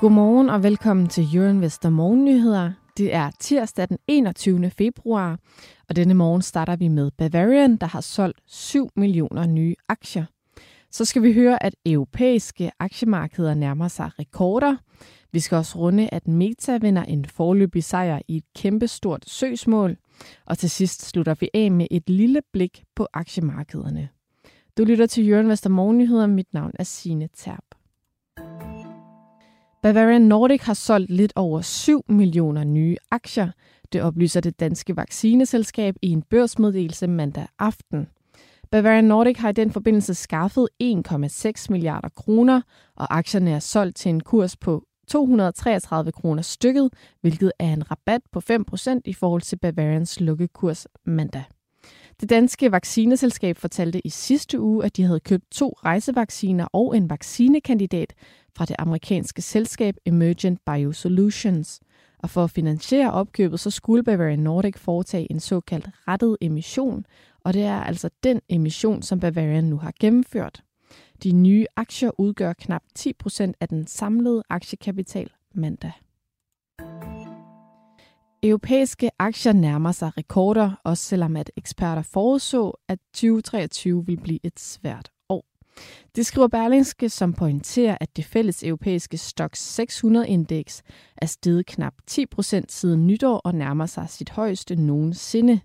Godmorgen og velkommen til Jørgen Vester Morgennyheder. Det er tirsdag den 21. februar, og denne morgen starter vi med Bavarian, der har solgt 7 millioner nye aktier. Så skal vi høre, at europæiske aktiemarkeder nærmer sig rekorder. Vi skal også runde, at Meta vinder en forløbig sejr i et kæmpestort søgsmål. Og til sidst slutter vi af med et lille blik på aktiemarkederne. Du lytter til Jørgen Vester Morgennyheder. Mit navn er Signe Terp. Bavarian Nordic har solgt lidt over 7 millioner nye aktier. Det oplyser det danske vaccineselskab i en børsmeddelelse mandag aften. Bavarian Nordic har i den forbindelse skaffet 1,6 milliarder kroner, og aktierne er solgt til en kurs på 233 kroner stykket, hvilket er en rabat på 5% i forhold til Bavarians lukkekurs mandag. Det danske vaccineselskab fortalte i sidste uge, at de havde købt to rejsevacciner og en vaccinekandidat fra det amerikanske selskab Emergent Biosolutions. Og for at finansiere opkøbet, så skulle Bavarian Nordic foretage en såkaldt rettet emission, og det er altså den emission, som Bavarian nu har gennemført. De nye aktier udgør knap 10% af den samlede aktiekapital mandag. Europæiske aktier nærmer sig rekorder, også selvom at eksperter forudså, at 2023 vil blive et svært år. Det skriver Berlingske, som pointerer, at det fælles europæiske stok 600-indeks er steget knap 10% siden nytår og nærmer sig sit højeste nogensinde.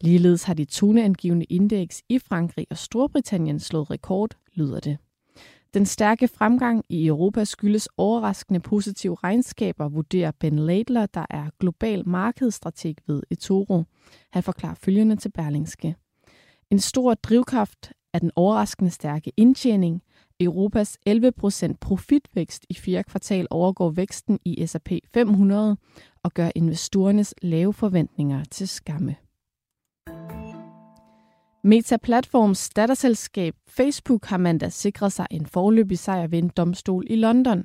Ligeledes har de toneangivende indeks i Frankrig og Storbritannien slået rekord, lyder det. Den stærke fremgang i Europa skyldes overraskende positive regnskaber, vurderer Ben Ladler, der er global markedsstrateg ved eToro. Han forklarer følgende til Berlingske. En stor drivkraft er den overraskende stærke indtjening. Europas 11% profitvækst i fjerde kvartal overgår væksten i S&P 500 og gør investorernes lave forventninger til skamme. Meta Platforms datterselskab Facebook har mandag sikret sig en forløbig sejr ved en domstol i London.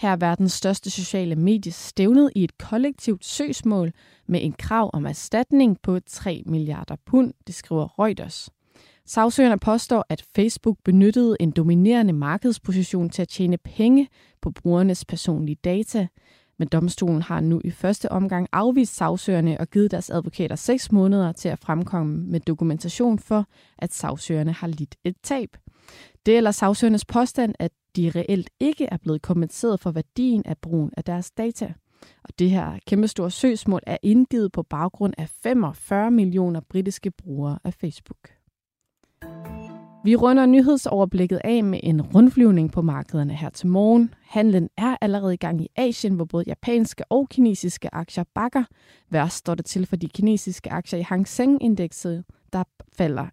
Her er verdens største sociale medie stævnet i et kollektivt søgsmål med en krav om erstatning på 3 milliarder pund, det skriver Reuters. Sagsøgerne påstår, at Facebook benyttede en dominerende markedsposition til at tjene penge på brugernes personlige data – men domstolen har nu i første omgang afvist sagsøgerne og givet deres advokater seks måneder til at fremkomme med dokumentation for, at sagsøgerne har lidt et tab. Det er sagsøgernes påstand, at de reelt ikke er blevet kompenseret for værdien af brugen af deres data. Og det her kæmpestore søgsmål er indgivet på baggrund af 45 millioner britiske brugere af Facebook. Vi runder nyhedsoverblikket af med en rundflyvning på markederne her til morgen. Handlen er allerede i gang i Asien, hvor både japanske og kinesiske aktier bakker. Værst står det til for de kinesiske aktier i Hang Seng-indekset, der falder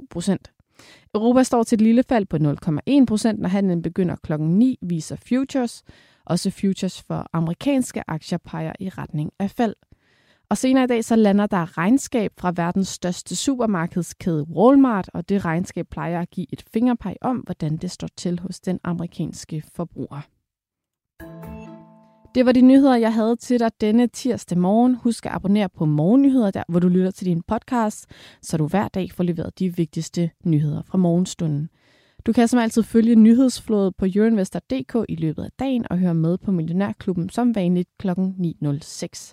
1,2 procent. Europa står til et lille fald på 0,1 procent, når handlen begynder kl. 9, viser futures. Også futures for amerikanske aktier peger i retning af fald. Og senere i dag så lander der regnskab fra verdens største supermarkedskæde Walmart, og det regnskab plejer at give et fingerpeg om, hvordan det står til hos den amerikanske forbruger. Det var de nyheder, jeg havde til dig denne tirsdag morgen. Husk at abonnere på Morgennyheder, der hvor du lytter til din podcast, så du hver dag får leveret de vigtigste nyheder fra morgenstunden. Du kan som altid følge nyhedsflådet på euroinvestor.dk i løbet af dagen og høre med på Millionærklubben som vanligt kl. 9.06.